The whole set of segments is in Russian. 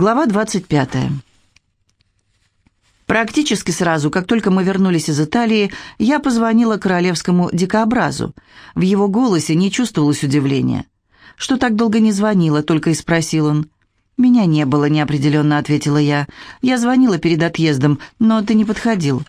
Глава 25. Практически сразу, как только мы вернулись из Италии, я позвонила королевскому дикообразу. В его голосе не чувствовалось удивления. «Что так долго не звонила?» — только и спросил он. «Меня не было», — неопределенно ответила я. «Я звонила перед отъездом, но ты не подходил».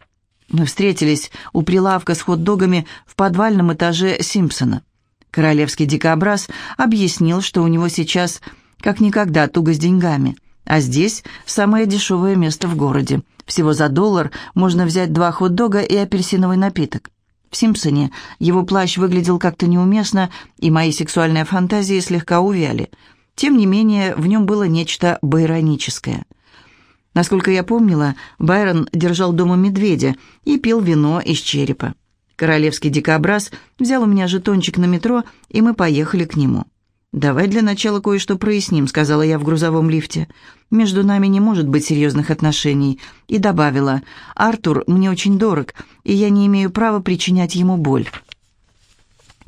Мы встретились у прилавка с хот-догами в подвальном этаже Симпсона. Королевский дикообраз объяснил, что у него сейчас как никогда туго с деньгами — а здесь самое дешевое место в городе. Всего за доллар можно взять два хот-дога и апельсиновый напиток. В «Симпсоне» его плащ выглядел как-то неуместно, и мои сексуальные фантазии слегка увяли. Тем не менее, в нем было нечто байроническое. Насколько я помнила, Байрон держал дома медведя и пил вино из черепа. Королевский дикобраз взял у меня жетончик на метро, и мы поехали к нему. «Давай для начала кое-что проясним», — сказала я в грузовом лифте. «Между нами не может быть серьезных отношений». И добавила, «Артур мне очень дорог, и я не имею права причинять ему боль».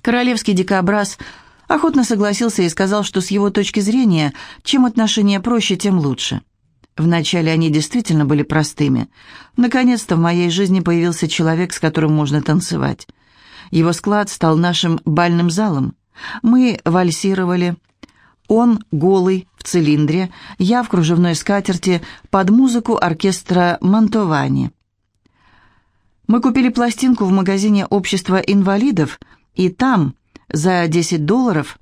Королевский дикобраз охотно согласился и сказал, что с его точки зрения, чем отношения проще, тем лучше. Вначале они действительно были простыми. Наконец-то в моей жизни появился человек, с которым можно танцевать. Его склад стал нашим бальным залом. Мы вальсировали. Он голый, в цилиндре, я в кружевной скатерти, под музыку оркестра Мантовани. Мы купили пластинку в магазине общества инвалидов, и там за 10 долларов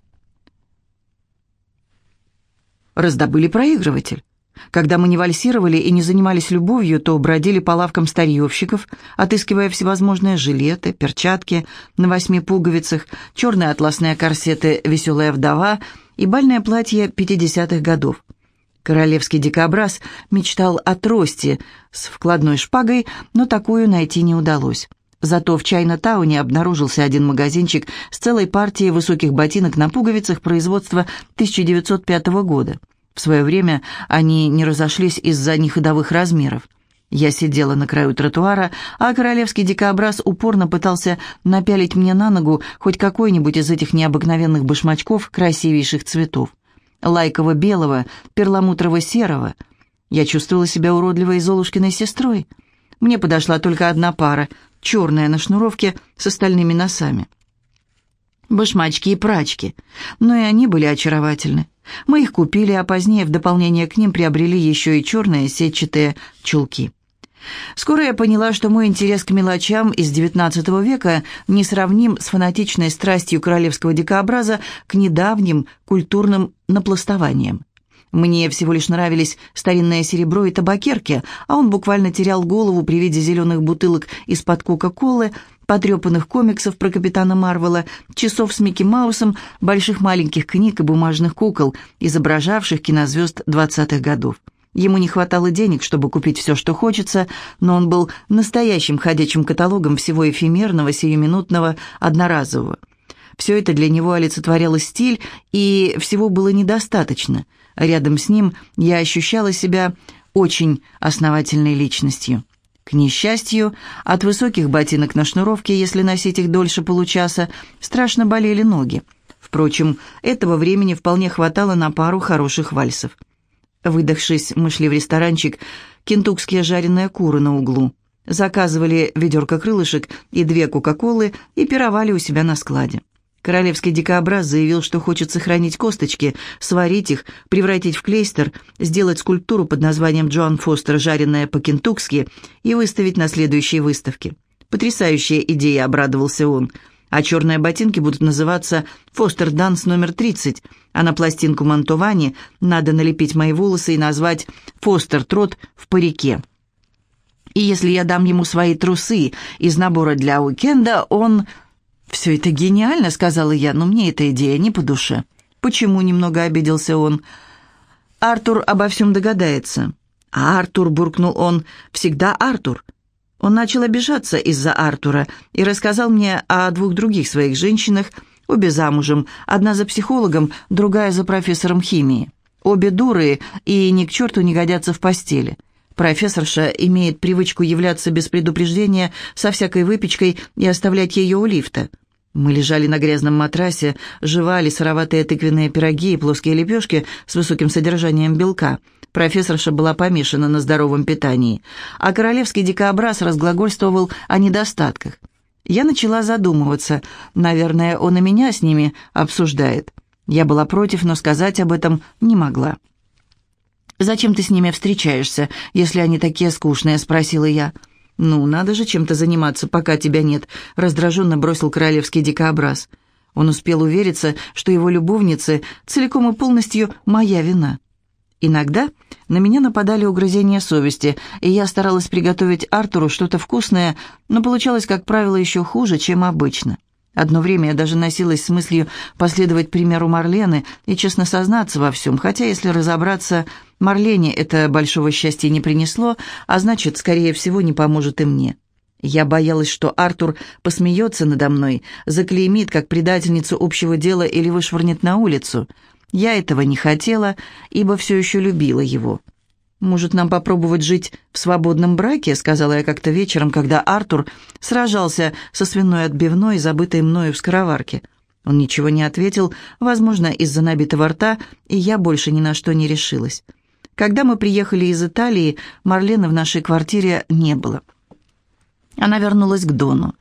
раздобыли проигрыватель. Когда мы не вальсировали и не занимались любовью, то бродили по лавкам старьевщиков, отыскивая всевозможные жилеты, перчатки на восьми пуговицах, черные атласные корсеты «Веселая вдова» и бальное платье 50-х годов. Королевский дикобраз мечтал о трости с вкладной шпагой, но такую найти не удалось. Зато в Чайна-тауне обнаружился один магазинчик с целой партией высоких ботинок на пуговицах производства 1905 года. В свое время они не разошлись из-за неходовых размеров. Я сидела на краю тротуара, а королевский дикобраз упорно пытался напялить мне на ногу хоть какой-нибудь из этих необыкновенных башмачков красивейших цветов. Лайково-белого, перламутрово-серого. Я чувствовала себя уродливой Золушкиной сестрой. Мне подошла только одна пара, черная на шнуровке с остальными носами. Башмачки и прачки. Но и они были очаровательны. Мы их купили, а позднее в дополнение к ним приобрели еще и черные сетчатые чулки. Скоро я поняла, что мой интерес к мелочам из XIX века не сравним с фанатичной страстью королевского дикообраза к недавним культурным напластованиям. Мне всего лишь нравились старинное серебро и табакерки, а он буквально терял голову при виде зеленых бутылок из-под Кока-Колы, потрепанных комиксов про Капитана Марвела, часов с Микки Маусом, больших маленьких книг и бумажных кукол, изображавших кинозвезд 20-х годов. Ему не хватало денег, чтобы купить все, что хочется, но он был настоящим ходячим каталогом всего эфемерного, сиюминутного, одноразового. Все это для него олицетворяло стиль, и всего было недостаточно. Рядом с ним я ощущала себя очень основательной личностью. К несчастью, от высоких ботинок на шнуровке, если носить их дольше получаса, страшно болели ноги. Впрочем, этого времени вполне хватало на пару хороших вальсов. Выдохшись, мы шли в ресторанчик «Кентукские жареные куры» на углу. Заказывали ведерко крылышек и две кока-колы и пировали у себя на складе. Королевский дикообраз заявил, что хочет сохранить косточки, сварить их, превратить в клейстер, сделать скульптуру под названием Джоан Фостер «Жареная по-кентукски» и выставить на следующей выставке. Потрясающая идея, обрадовался он. А черные ботинки будут называться «Фостер Данс номер 30», а на пластинку Мантовани надо налепить мои волосы и назвать «Фостер Трот в парике». И если я дам ему свои трусы из набора для уикенда, он... «Все это гениально», — сказала я, — «но мне эта идея не по душе». «Почему?» — немного обиделся он. «Артур обо всем догадается». «А Артур», — буркнул он, — «всегда Артур». Он начал обижаться из-за Артура и рассказал мне о двух других своих женщинах, обе замужем, одна за психологом, другая за профессором химии. Обе дурые и ни к черту не годятся в постели. Профессорша имеет привычку являться без предупреждения со всякой выпечкой и оставлять ее у лифта. Мы лежали на грязном матрасе, жевали сыроватые тыквенные пироги и плоские лепешки с высоким содержанием белка. Профессорша была помешана на здоровом питании, а королевский дикобраз разглагольствовал о недостатках. Я начала задумываться. Наверное, он и меня с ними обсуждает. Я была против, но сказать об этом не могла. «Зачем ты с ними встречаешься, если они такие скучные?» — спросила я. «Ну, надо же чем-то заниматься, пока тебя нет», — раздраженно бросил королевский дикобраз. Он успел увериться, что его любовницы целиком и полностью моя вина. Иногда на меня нападали угрызения совести, и я старалась приготовить Артуру что-то вкусное, но получалось, как правило, еще хуже, чем обычно. Одно время я даже носилась с мыслью последовать примеру Марлены и честно сознаться во всем, хотя, если разобраться, Марлене это большого счастья не принесло, а значит, скорее всего, не поможет и мне. Я боялась, что Артур посмеется надо мной, заклеймит как предательницу общего дела или вышвырнет на улицу – я этого не хотела, ибо все еще любила его. «Может, нам попробовать жить в свободном браке?» — сказала я как-то вечером, когда Артур сражался со свиной отбивной, забытой мною в скороварке. Он ничего не ответил, возможно, из-за набитого рта, и я больше ни на что не решилась. Когда мы приехали из Италии, Марлены в нашей квартире не было. Она вернулась к Дону.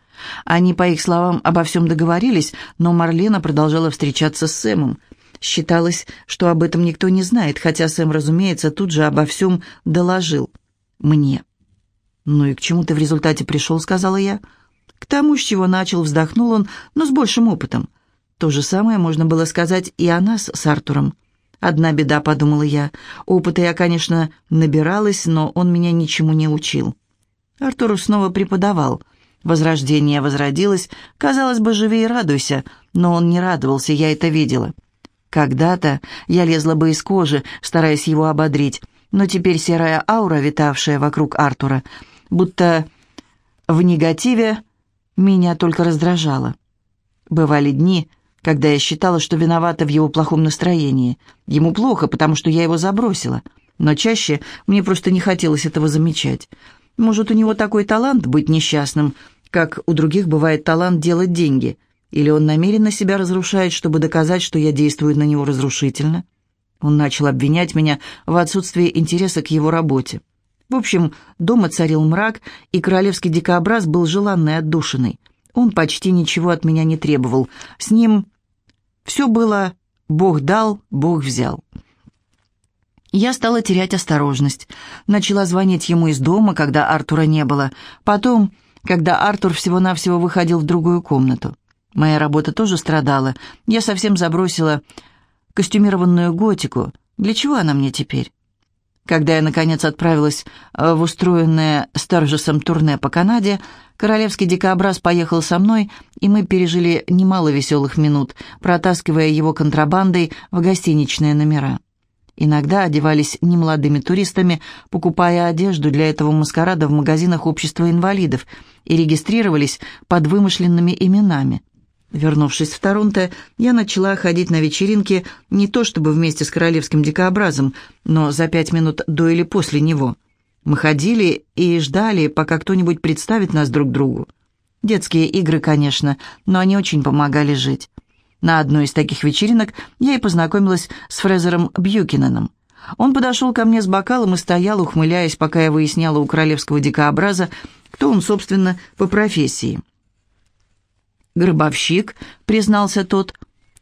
Они, по их словам, обо всем договорились, но Марлена продолжала встречаться с Сэмом. Считалось, что об этом никто не знает, хотя Сэм, разумеется, тут же обо всем доложил. Мне. «Ну и к чему ты в результате пришел?» — сказала я. «К тому, с чего начал», — вздохнул он, но с большим опытом. То же самое можно было сказать и о нас с Артуром. «Одна беда», — подумала я. «Опыта я, конечно, набиралась, но он меня ничему не учил». Артуру снова преподавал. Возрождение возродилось. Казалось бы, живи и радуйся, но он не радовался, я это видела. Когда-то я лезла бы из кожи, стараясь его ободрить, но теперь серая аура, витавшая вокруг Артура, будто в негативе, меня только раздражала. Бывали дни, когда я считала, что виновата в его плохом настроении. Ему плохо, потому что я его забросила. Но чаще мне просто не хотелось этого замечать. Может, у него такой талант быть несчастным, как у других бывает талант делать деньги — или он намеренно себя разрушает, чтобы доказать, что я действую на него разрушительно? Он начал обвинять меня в отсутствии интереса к его работе. В общем, дома царил мрак, и королевский дикобраз был желанной отдушиной. Он почти ничего от меня не требовал. С ним все было «Бог дал, Бог взял». Я стала терять осторожность. Начала звонить ему из дома, когда Артура не было. Потом, когда Артур всего-навсего выходил в другую комнату. Моя работа тоже страдала. Я совсем забросила костюмированную готику. Для чего она мне теперь? Когда я, наконец, отправилась э, в устроенное Сторжесом турне по Канаде, королевский дикобраз поехал со мной, и мы пережили немало веселых минут, протаскивая его контрабандой в гостиничные номера. Иногда одевались немолодыми туристами, покупая одежду для этого маскарада в магазинах общества инвалидов и регистрировались под вымышленными именами. Вернувшись в Торонто, я начала ходить на вечеринки не то чтобы вместе с королевским дикообразом, но за пять минут до или после него. Мы ходили и ждали, пока кто-нибудь представит нас друг другу. Детские игры, конечно, но они очень помогали жить. На одной из таких вечеринок я и познакомилась с Фрезером Бьюкиненом. Он подошел ко мне с бокалом и стоял, ухмыляясь, пока я выясняла у королевского дикообраза, кто он, собственно, по профессии. «Гробовщик», — признался тот.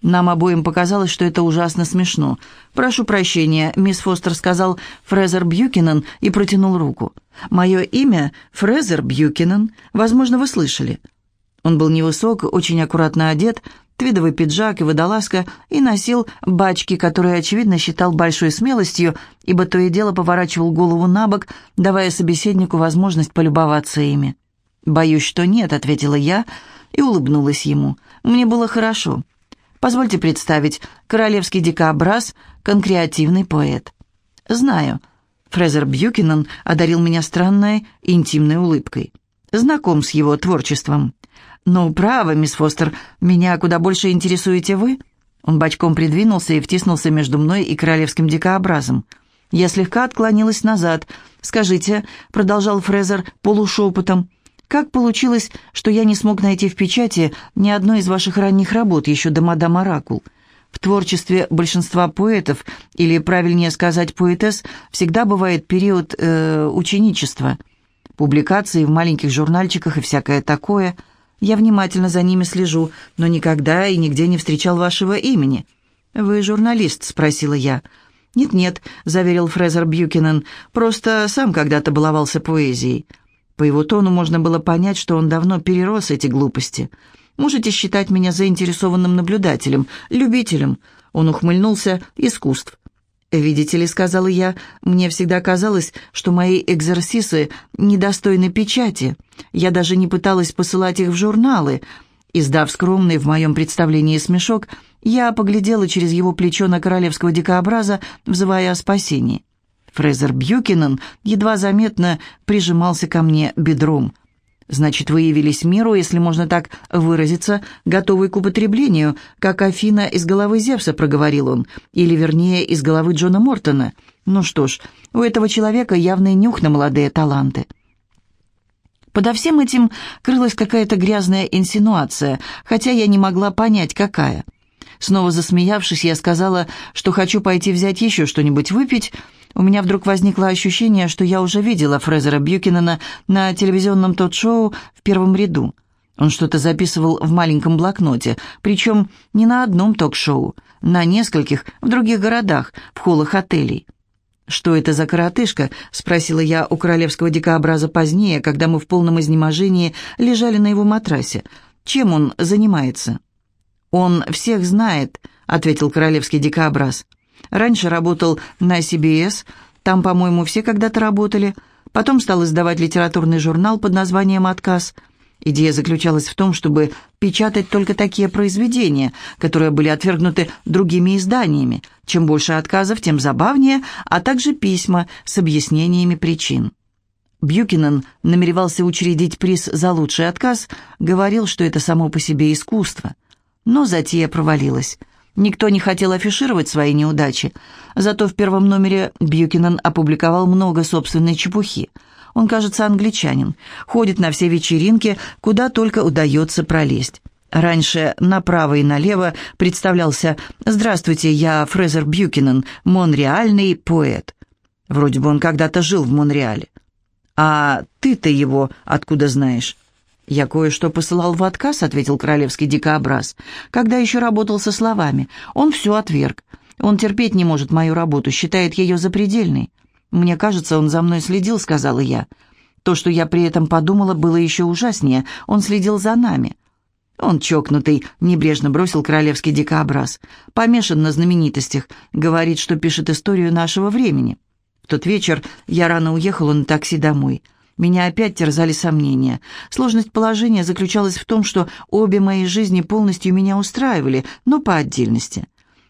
Нам обоим показалось, что это ужасно смешно. «Прошу прощения», — мисс Фостер сказал Фрезер Бьюкинен и протянул руку. «Мое имя Фрезер Бьюкинен. Возможно, вы слышали». Он был невысок, очень аккуратно одет, твидовый пиджак и водолазка, и носил бачки, которые, очевидно, считал большой смелостью, ибо то и дело поворачивал голову на бок, давая собеседнику возможность полюбоваться ими. «Боюсь, что нет», — ответила я, — и улыбнулась ему. «Мне было хорошо. Позвольте представить, королевский дикобраз, конкреативный поэт». «Знаю». Фрезер Бьюкинен одарил меня странной, интимной улыбкой. «Знаком с его творчеством». «Ну, право, мисс Фостер, меня куда больше интересуете вы?» Он бочком придвинулся и втиснулся между мной и королевским дикообразом. Я слегка отклонилась назад. «Скажите», — продолжал Фрезер полушепотом, как получилось, что я не смог найти в печати ни одной из ваших ранних работ еще до «Мадам Оракул»? В творчестве большинства поэтов, или, правильнее сказать, поэтесс, всегда бывает период э, ученичества. Публикации в маленьких журнальчиках и всякое такое. Я внимательно за ними слежу, но никогда и нигде не встречал вашего имени. «Вы журналист?» — спросила я. «Нет-нет», — заверил Фрезер Бьюкинен, — «просто сам когда-то баловался поэзией». По его тону можно было понять, что он давно перерос эти глупости. Можете считать меня заинтересованным наблюдателем, любителем». Он ухмыльнулся. «Искусств». «Видите ли», — сказала я, — «мне всегда казалось, что мои экзерсисы недостойны печати. Я даже не пыталась посылать их в журналы». Издав скромный в моем представлении смешок, я поглядела через его плечо на королевского дикообраза, взывая о спасении. Фрезер Бьюкинен едва заметно прижимался ко мне бедром — Значит, вы явились миру, если можно так выразиться, готовый к употреблению, как Афина из головы Зевса, проговорил он, или, вернее, из головы Джона Мортона. Ну что ж, у этого человека явный нюх на молодые таланты. Подо всем этим крылась какая-то грязная инсинуация, хотя я не могла понять, какая. Снова засмеявшись, я сказала, что хочу пойти взять еще что-нибудь выпить, у меня вдруг возникло ощущение, что я уже видела Фрезера Бьюкинена на телевизионном тот-шоу в первом ряду. Он что-то записывал в маленьком блокноте, причем не на одном ток-шоу, на нескольких в других городах, в холлах отелей. «Что это за коротышка?» — спросила я у королевского дикообраза позднее, когда мы в полном изнеможении лежали на его матрасе. «Чем он занимается?» «Он всех знает», — ответил королевский дикообраз. Раньше работал на CBS, там, по-моему, все когда-то работали. Потом стал издавать литературный журнал под названием «Отказ». Идея заключалась в том, чтобы печатать только такие произведения, которые были отвергнуты другими изданиями. Чем больше отказов, тем забавнее, а также письма с объяснениями причин. Бьюкинен намеревался учредить приз за лучший отказ, говорил, что это само по себе искусство. Но затея провалилась. Никто не хотел афишировать свои неудачи. Зато в первом номере Бьюкинен опубликовал много собственной чепухи. Он, кажется, англичанин. Ходит на все вечеринки, куда только удается пролезть. Раньше направо и налево представлялся «Здравствуйте, я Фрезер Бьюкинен, монреальный поэт». Вроде бы он когда-то жил в Монреале. «А ты-то его откуда знаешь?» «Я кое-что посылал в отказ», — ответил королевский дикообраз. «Когда еще работал со словами. Он все отверг. Он терпеть не может мою работу, считает ее запредельной. Мне кажется, он за мной следил», — сказала я. То, что я при этом подумала, было еще ужаснее. Он следил за нами. Он чокнутый, небрежно бросил королевский дикообраз. Помешан на знаменитостях, говорит, что пишет историю нашего времени. В тот вечер я рано уехала на такси домой. Меня опять терзали сомнения. Сложность положения заключалась в том, что обе мои жизни полностью меня устраивали, но по отдельности.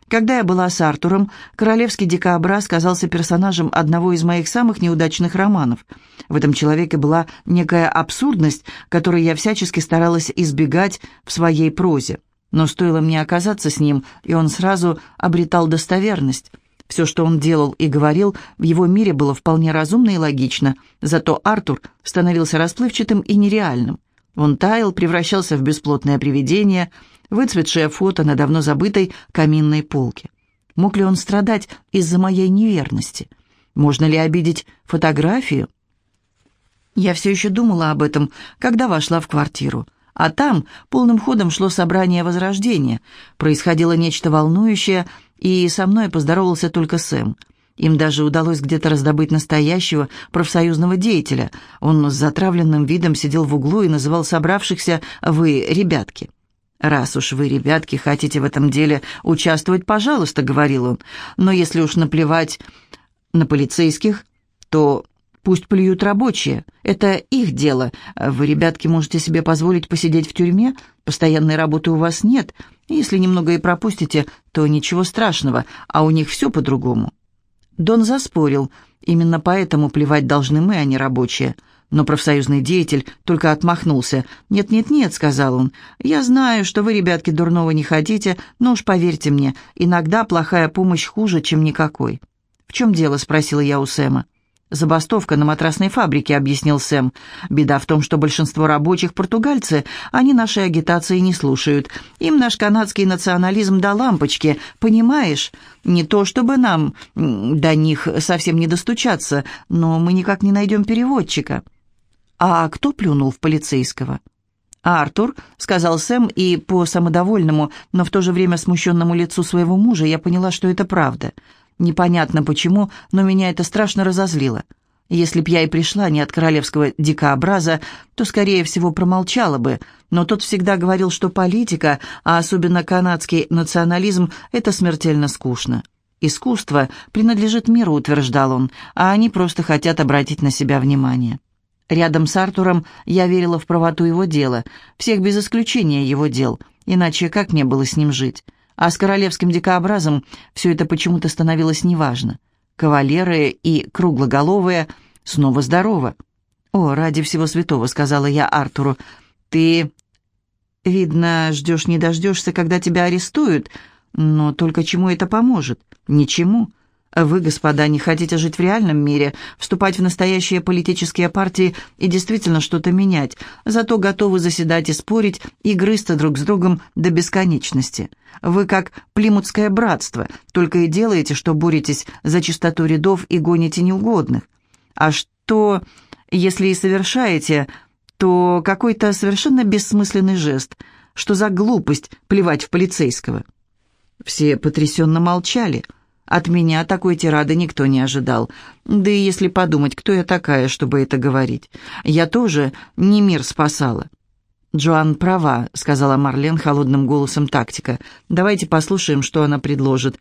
Когда я была с Артуром, королевский дикообраз казался персонажем одного из моих самых неудачных романов. В этом человеке была некая абсурдность, которой я всячески старалась избегать в своей прозе. Но стоило мне оказаться с ним, и он сразу обретал достоверность – все, что он делал и говорил, в его мире было вполне разумно и логично, зато Артур становился расплывчатым и нереальным. Он таял, превращался в бесплотное привидение, выцветшее фото на давно забытой каминной полке. Мог ли он страдать из-за моей неверности? Можно ли обидеть фотографию? Я все еще думала об этом, когда вошла в квартиру. А там полным ходом шло собрание Возрождения. Происходило нечто волнующее, и со мной поздоровался только Сэм. Им даже удалось где-то раздобыть настоящего профсоюзного деятеля. Он с затравленным видом сидел в углу и называл собравшихся «вы, ребятки». «Раз уж вы, ребятки, хотите в этом деле участвовать, пожалуйста», — говорил он. «Но если уж наплевать на полицейских, то Пусть плюют рабочие. Это их дело. Вы, ребятки, можете себе позволить посидеть в тюрьме. Постоянной работы у вас нет. Если немного и пропустите, то ничего страшного, а у них все по-другому». Дон заспорил. Именно поэтому плевать должны мы, а не рабочие. Но профсоюзный деятель только отмахнулся. «Нет-нет-нет», — сказал он, — «я знаю, что вы, ребятки, дурного не хотите, но уж поверьте мне, иногда плохая помощь хуже, чем никакой». «В чем дело?» — спросила я у Сэма. «Забастовка на матрасной фабрике», — объяснил Сэм. «Беда в том, что большинство рабочих португальцы, они нашей агитации не слушают. Им наш канадский национализм до лампочки, понимаешь? Не то чтобы нам до них совсем не достучаться, но мы никак не найдем переводчика». «А кто плюнул в полицейского?» «Артур», — сказал Сэм, и по самодовольному, но в то же время смущенному лицу своего мужа я поняла, что это правда — Непонятно почему, но меня это страшно разозлило. Если б я и пришла не от королевского дикообраза, то, скорее всего, промолчала бы, но тот всегда говорил, что политика, а особенно канадский национализм, это смертельно скучно. «Искусство принадлежит миру», — утверждал он, «а они просто хотят обратить на себя внимание». Рядом с Артуром я верила в правоту его дела, всех без исключения его дел, иначе как мне было с ним жить? А с королевским дикообразом все это почему-то становилось неважно. Кавалеры и круглоголовые снова здорово. «О, ради всего святого», — сказала я Артуру, — «ты, видно, ждешь не дождешься, когда тебя арестуют, но только чему это поможет? Ничему. Вы, господа, не хотите жить в реальном мире, вступать в настоящие политические партии и действительно что-то менять, зато готовы заседать и спорить, и грызться друг с другом до бесконечности. Вы как плимутское братство, только и делаете, что боретесь за чистоту рядов и гоните неугодных. А что, если и совершаете, то какой-то совершенно бессмысленный жест, что за глупость плевать в полицейского? Все потрясенно молчали – от меня такой тирады никто не ожидал. Да и если подумать, кто я такая, чтобы это говорить. Я тоже не мир спасала. «Джоан права», — сказала Марлен холодным голосом тактика. «Давайте послушаем, что она предложит.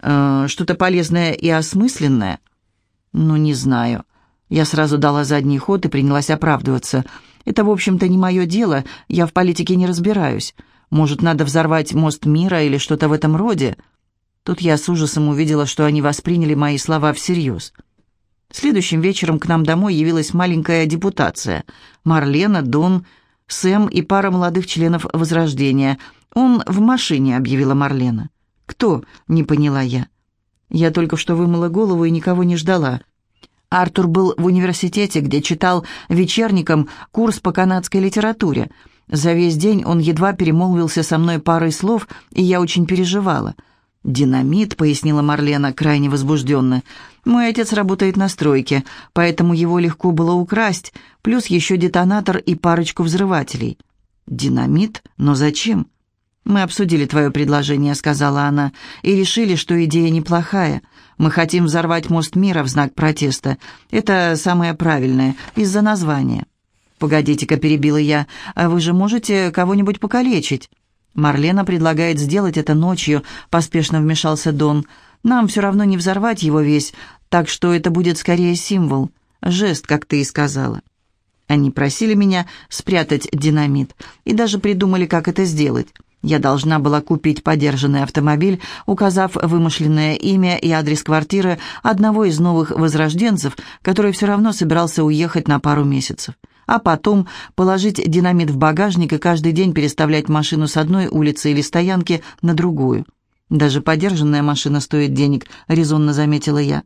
Э, что-то полезное и осмысленное?» «Ну, не знаю». Я сразу дала задний ход и принялась оправдываться. «Это, в общем-то, не мое дело, я в политике не разбираюсь. Может, надо взорвать мост мира или что-то в этом роде?» Тут я с ужасом увидела, что они восприняли мои слова всерьез. Следующим вечером к нам домой явилась маленькая депутация. Марлена, Дон, Сэм и пара молодых членов Возрождения. «Он в машине», — объявила Марлена. «Кто?» — не поняла я. Я только что вымыла голову и никого не ждала. Артур был в университете, где читал вечерникам курс по канадской литературе. За весь день он едва перемолвился со мной парой слов, и я очень переживала — «Динамит», — пояснила Марлена, крайне возбужденно. «Мой отец работает на стройке, поэтому его легко было украсть, плюс еще детонатор и парочку взрывателей». «Динамит? Но зачем?» «Мы обсудили твое предложение», — сказала она, «и решили, что идея неплохая. Мы хотим взорвать мост мира в знак протеста. Это самое правильное, из-за названия». «Погодите-ка», — перебила я, — «а вы же можете кого-нибудь покалечить?» «Марлена предлагает сделать это ночью», — поспешно вмешался Дон. «Нам все равно не взорвать его весь, так что это будет скорее символ, жест, как ты и сказала». Они просили меня спрятать динамит и даже придумали, как это сделать. Я должна была купить подержанный автомобиль, указав вымышленное имя и адрес квартиры одного из новых возрожденцев, который все равно собирался уехать на пару месяцев а потом положить динамит в багажник и каждый день переставлять машину с одной улицы или стоянки на другую. «Даже подержанная машина стоит денег», — резонно заметила я.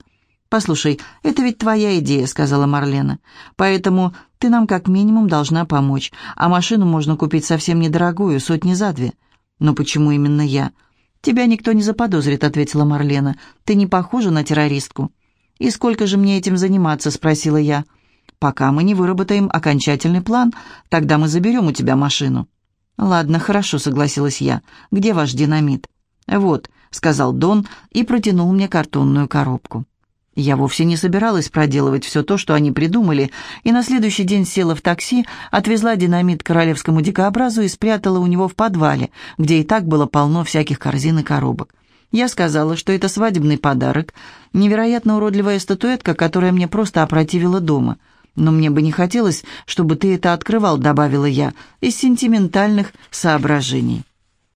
«Послушай, это ведь твоя идея», — сказала Марлена. «Поэтому ты нам как минимум должна помочь, а машину можно купить совсем недорогую, сотни за две». «Но почему именно я?» «Тебя никто не заподозрит», — ответила Марлена. «Ты не похожа на террористку». «И сколько же мне этим заниматься?» — спросила я. Пока мы не выработаем окончательный план, тогда мы заберем у тебя машину». «Ладно, хорошо», — согласилась я. «Где ваш динамит?» «Вот», — сказал Дон и протянул мне картонную коробку. Я вовсе не собиралась проделывать все то, что они придумали, и на следующий день села в такси, отвезла динамит королевскому дикообразу и спрятала у него в подвале, где и так было полно всяких корзин и коробок. Я сказала, что это свадебный подарок, невероятно уродливая статуэтка, которая мне просто опротивила дома — «Но мне бы не хотелось, чтобы ты это открывал», — добавила я, — «из сентиментальных соображений».